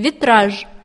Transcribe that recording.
витраж.